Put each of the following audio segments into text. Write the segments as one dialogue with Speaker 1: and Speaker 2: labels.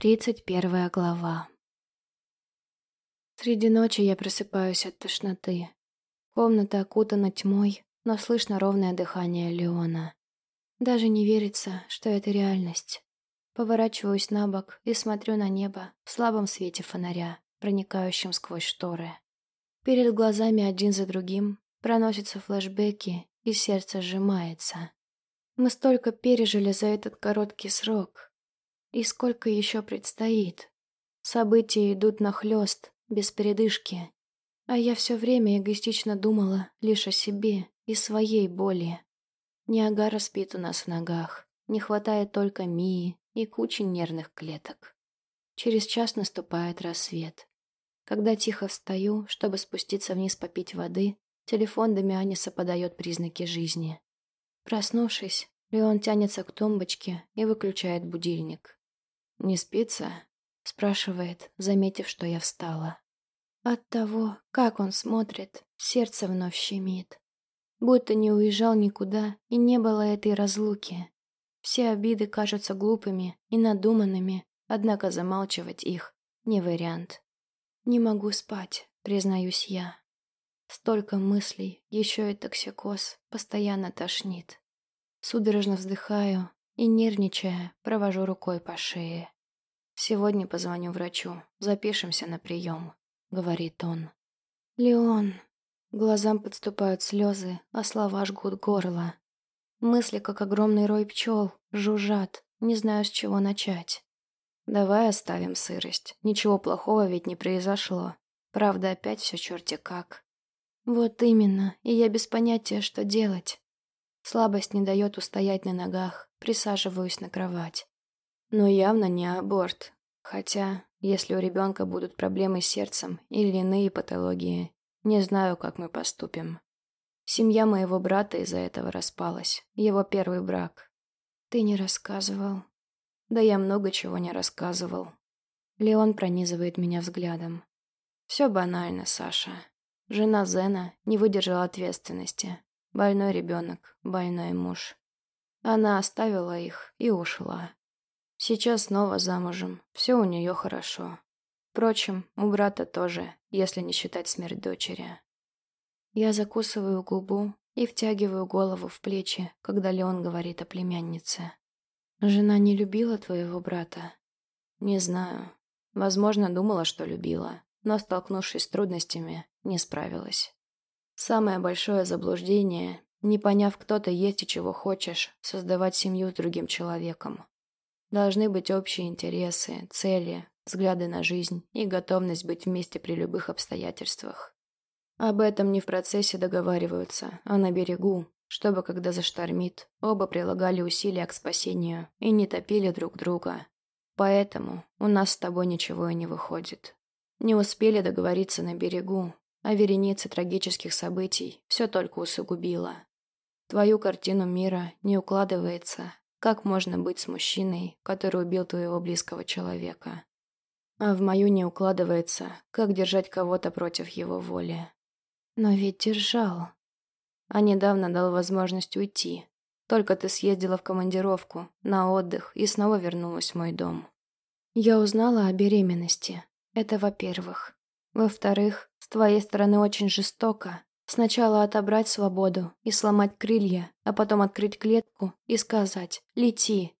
Speaker 1: Тридцать первая глава. Среди ночи я просыпаюсь от тошноты. Комната окутана тьмой, но слышно ровное дыхание Леона. Даже не верится, что это реальность. Поворачиваюсь на бок и смотрю на небо в слабом свете фонаря, проникающем сквозь шторы. Перед глазами один за другим проносятся флешбеки, и сердце сжимается. Мы столько пережили за этот короткий срок, и сколько еще предстоит? События идут нахлёст, без передышки. А я все время эгоистично думала лишь о себе и своей боли. Ниагара спит у нас в ногах. Не хватает только Мии и кучи нервных клеток. Через час наступает рассвет. Когда тихо встаю, чтобы спуститься вниз попить воды, телефон Дамианиса подает признаки жизни. Проснувшись, Леон тянется к тумбочке и выключает будильник. «Не спится?» — спрашивает, заметив, что я встала. От того, как он смотрит, сердце вновь щемит. Будто не уезжал никуда и не было этой разлуки. Все обиды кажутся глупыми и надуманными, однако замалчивать их не вариант. Не могу спать, признаюсь я. Столько мыслей, еще и токсикоз, постоянно тошнит. Судорожно вздыхаю, и, нервничая, провожу рукой по шее. «Сегодня позвоню врачу, запишемся на прием», — говорит он. «Леон...» Глазам подступают слезы, а слова жгут горло. Мысли, как огромный рой пчел, жужжат, не знаю, с чего начать. Давай оставим сырость. Ничего плохого ведь не произошло. Правда, опять все черти как. Вот именно, и я без понятия, что делать. Слабость не дает устоять на ногах, присаживаюсь на кровать. Но явно не аборт. Хотя, если у ребенка будут проблемы с сердцем или иные патологии, не знаю, как мы поступим. Семья моего брата из-за этого распалась. Его первый брак. Ты не рассказывал. Да я много чего не рассказывал. Леон пронизывает меня взглядом. Все банально, Саша. Жена Зена не выдержала ответственности. Больной ребенок, больной муж. Она оставила их и ушла. Сейчас снова замужем, все у нее хорошо. Впрочем, у брата тоже, если не считать смерть дочери. Я закусываю губу и втягиваю голову в плечи, когда Леон говорит о племяннице. «Жена не любила твоего брата?» «Не знаю. Возможно, думала, что любила, но, столкнувшись с трудностями, не справилась. Самое большое заблуждение, не поняв, кто ты есть и чего хочешь, создавать семью с другим человеком. Должны быть общие интересы, цели, взгляды на жизнь и готовность быть вместе при любых обстоятельствах. Об этом не в процессе договариваются, а на берегу, чтобы, когда заштормит, оба прилагали усилия к спасению и не топили друг друга. Поэтому у нас с тобой ничего и не выходит. Не успели договориться на берегу, а вереница трагических событий все только усугубила. Твою картину мира не укладывается, как можно быть с мужчиной, который убил твоего близкого человека. А в мою не укладывается, как держать кого-то против его воли. Но ведь держал. А недавно дал возможность уйти. Только ты съездила в командировку, на отдых и снова вернулась в мой дом. Я узнала о беременности. Это во-первых. Во-вторых, с твоей стороны очень жестоко. Сначала отобрать свободу и сломать крылья, а потом открыть клетку и сказать «Лети».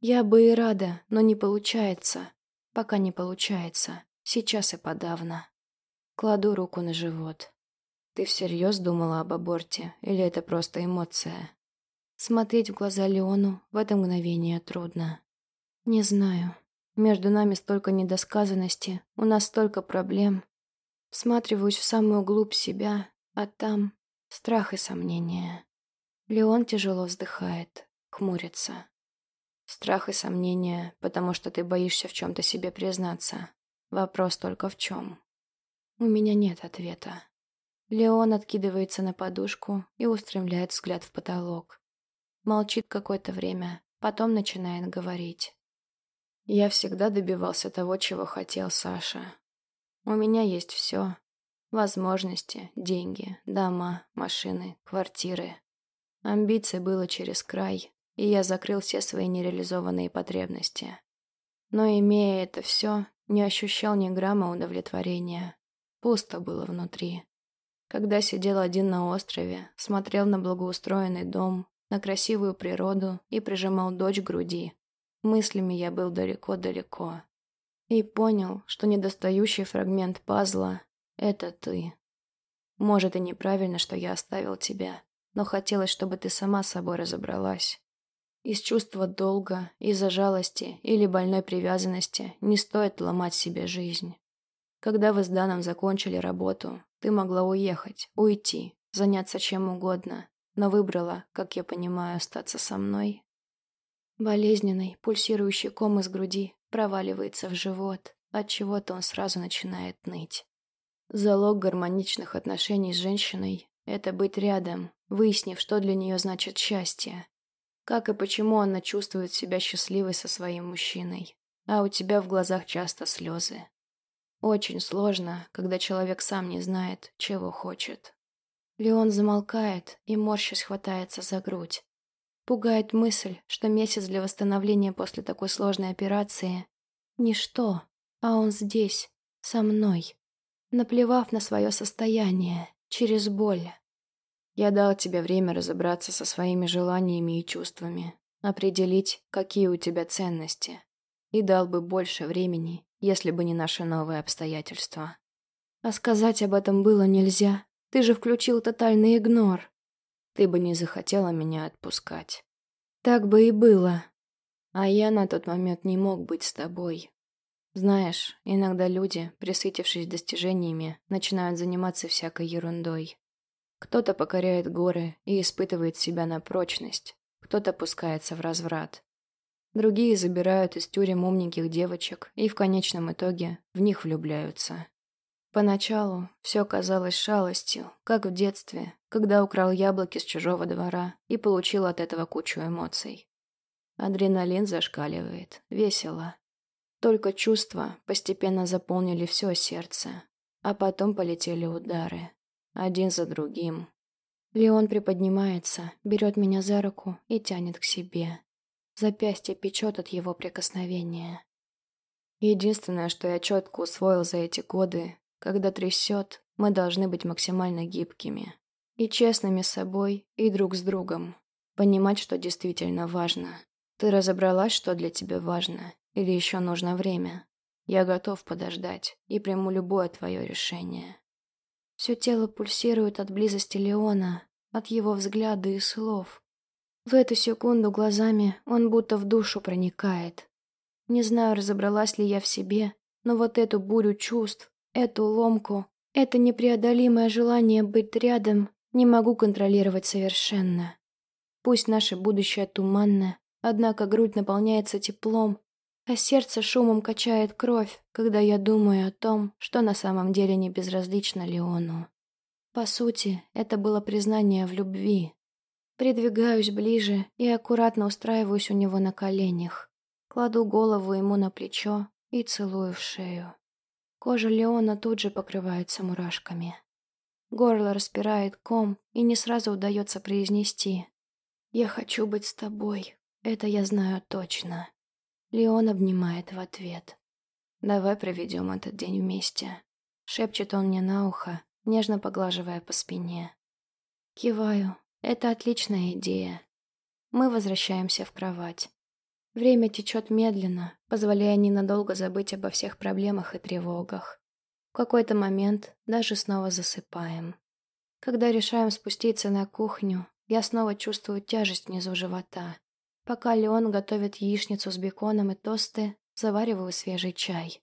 Speaker 1: Я бы и рада, но не получается. Пока не получается. Сейчас и подавно. Кладу руку на живот. Ты всерьез думала об аборте, или это просто эмоция? Смотреть в глаза Леону в это мгновение трудно. Не знаю. Между нами столько недосказанности, у нас столько проблем. Всматриваюсь в самую глубь себя, а там страх и сомнения. Леон тяжело вздыхает, хмурится. Страх и сомнения, потому что ты боишься в чем-то себе признаться. Вопрос только в чем. У меня нет ответа. Леон откидывается на подушку и устремляет взгляд в потолок. Молчит какое-то время, потом начинает говорить. Я всегда добивался того, чего хотел Саша. У меня есть все. Возможности, деньги, дома, машины, квартиры. Амбиций было через край, и я закрыл все свои нереализованные потребности. Но, имея это все, не ощущал ни грамма удовлетворения. Пусто было внутри. Когда сидел один на острове, смотрел на благоустроенный дом, на красивую природу и прижимал дочь к груди, мыслями я был далеко-далеко. И понял, что недостающий фрагмент пазла — это ты. Может, и неправильно, что я оставил тебя, но хотелось, чтобы ты сама собой разобралась. Из чувства долга, из-за жалости или больной привязанности не стоит ломать себе жизнь. Когда вы с Даном закончили работу, ты могла уехать, уйти, заняться чем угодно, но выбрала, как я понимаю, остаться со мной. Болезненный, пульсирующий ком из груди проваливается в живот, от чего-то он сразу начинает ныть. Залог гармоничных отношений с женщиной – это быть рядом, выяснив, что для нее значит счастье. Как и почему она чувствует себя счастливой со своим мужчиной. А у тебя в глазах часто слезы. Очень сложно, когда человек сам не знает, чего хочет. Леон замолкает и морщись хватается за грудь. Пугает мысль, что месяц для восстановления после такой сложной операции – ничто, а он здесь, со мной, наплевав на свое состояние, через боль. Я дал тебе время разобраться со своими желаниями и чувствами, определить, какие у тебя ценности, и дал бы больше времени, если бы не наши новые обстоятельства. А сказать об этом было нельзя, ты же включил тотальный игнор ты бы не захотела меня отпускать. Так бы и было. А я на тот момент не мог быть с тобой. Знаешь, иногда люди, присытившись достижениями, начинают заниматься всякой ерундой. Кто-то покоряет горы и испытывает себя на прочность, кто-то пускается в разврат. Другие забирают из тюрем умненьких девочек и в конечном итоге в них влюбляются. Поначалу все казалось шалостью, как в детстве, когда украл яблоки с чужого двора и получил от этого кучу эмоций. Адреналин зашкаливает, весело. Только чувства постепенно заполнили все сердце, а потом полетели удары, один за другим. Леон приподнимается, берет меня за руку и тянет к себе. Запястье печет от его прикосновения. Единственное, что я четко усвоил за эти годы, когда трясет, мы должны быть максимально гибкими. И честными с собой, и друг с другом. Понимать, что действительно важно. Ты разобралась, что для тебя важно? Или еще нужно время? Я готов подождать и приму любое твое решение. Все тело пульсирует от близости Леона, от его взгляда и слов. В эту секунду глазами он будто в душу проникает. Не знаю, разобралась ли я в себе, но вот эту бурю чувств, Эту ломку, это непреодолимое желание быть рядом не могу контролировать совершенно. Пусть наше будущее туманно, однако грудь наполняется теплом, а сердце шумом качает кровь, когда я думаю о том, что на самом деле не безразлично Леону. По сути, это было признание в любви. Придвигаюсь ближе и аккуратно устраиваюсь у него на коленях. Кладу голову ему на плечо и целую в шею. Кожа Леона тут же покрывается мурашками. Горло распирает ком, и не сразу удается произнести. «Я хочу быть с тобой, это я знаю точно». Леон обнимает в ответ. «Давай проведем этот день вместе», — шепчет он мне на ухо, нежно поглаживая по спине. Киваю. Это отличная идея. Мы возвращаемся в кровать. Время течет медленно, позволяя ненадолго забыть обо всех проблемах и тревогах. В какой-то момент даже снова засыпаем. Когда решаем спуститься на кухню, я снова чувствую тяжесть внизу живота. Пока Леон готовит яичницу с беконом и тосты, завариваю свежий чай.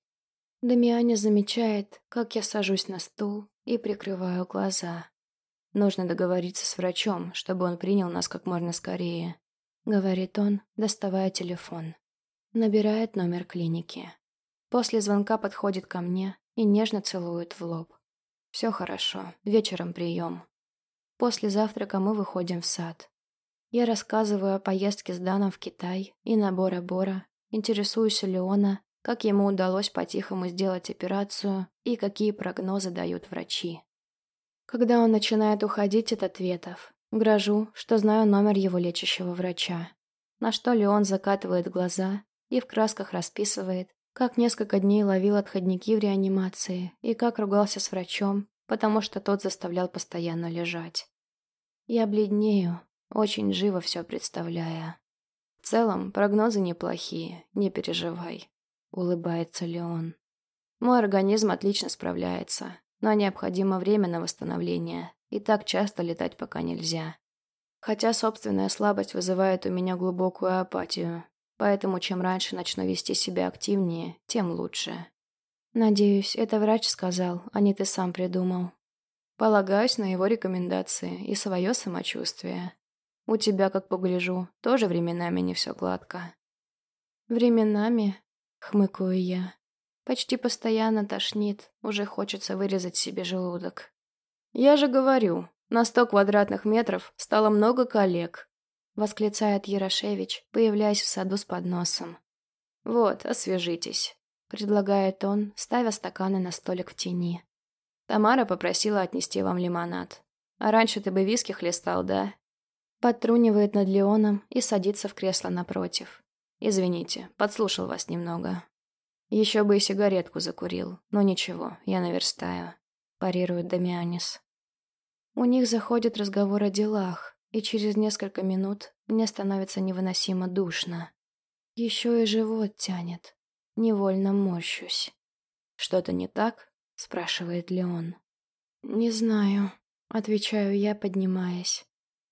Speaker 1: Дамиане замечает, как я сажусь на стул и прикрываю глаза. Нужно договориться с врачом, чтобы он принял нас как можно скорее. — говорит он, доставая телефон. Набирает номер клиники. После звонка подходит ко мне и нежно целует в лоб. Все хорошо, вечером прием. После завтрака мы выходим в сад. Я рассказываю о поездке с Даном в Китай и на Бора-Бора, интересуюсь Леона, как ему удалось по-тихому сделать операцию и какие прогнозы дают врачи. Когда он начинает уходить от ответов, Грожу, что знаю номер его лечащего врача. На что Леон закатывает глаза и в красках расписывает, как несколько дней ловил отходники в реанимации и как ругался с врачом, потому что тот заставлял постоянно лежать. Я бледнею, очень живо все представляя. В целом, прогнозы неплохие, не переживай. Улыбается Леон. Мой организм отлично справляется, но необходимо время на восстановление, и так часто летать пока нельзя. Хотя собственная слабость вызывает у меня глубокую апатию, поэтому чем раньше начну вести себя активнее, тем лучше. Надеюсь, это врач сказал, а не ты сам придумал. Полагаюсь на его рекомендации и свое самочувствие. У тебя, как погляжу, тоже временами не все гладко. Временами, хмыкаю я, почти постоянно тошнит, уже хочется вырезать себе желудок. Я же говорю, на сто квадратных метров стало много коллег, восклицает Ярошевич, появляясь в саду с подносом. Вот, освежитесь, предлагает он, ставя стаканы на столик в тени. Тамара попросила отнести вам лимонад. А раньше ты бы виски хлестал, да? Подтрунивает над Леоном и садится в кресло напротив. «Извините, подслушал вас немного. Еще бы и сигаретку закурил, но ничего, я наверстаю», – парирует Дамианис. У них заходит разговор о делах, и через несколько минут мне становится невыносимо душно. Еще и живот тянет. Невольно морщусь. «Что-то не так?» – спрашивает Леон. «Не знаю», – отвечаю я, поднимаясь.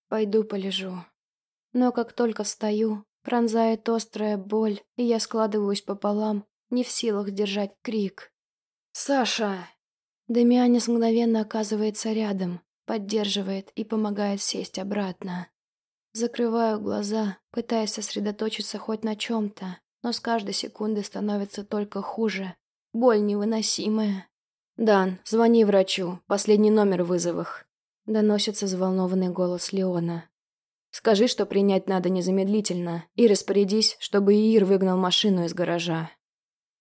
Speaker 1: Пойду полежу. Но как только встаю, пронзает острая боль, и я складываюсь пополам, не в силах держать крик. «Саша!» Демианис мгновенно оказывается рядом, поддерживает и помогает сесть обратно. Закрываю глаза, пытаясь сосредоточиться хоть на чем-то, но с каждой секунды становится только хуже. Боль невыносимая. «Дан, звони врачу, последний номер вызовах», Доносится взволнованный голос Леона. «Скажи, что принять надо незамедлительно, и распорядись, чтобы Иир выгнал машину из гаража».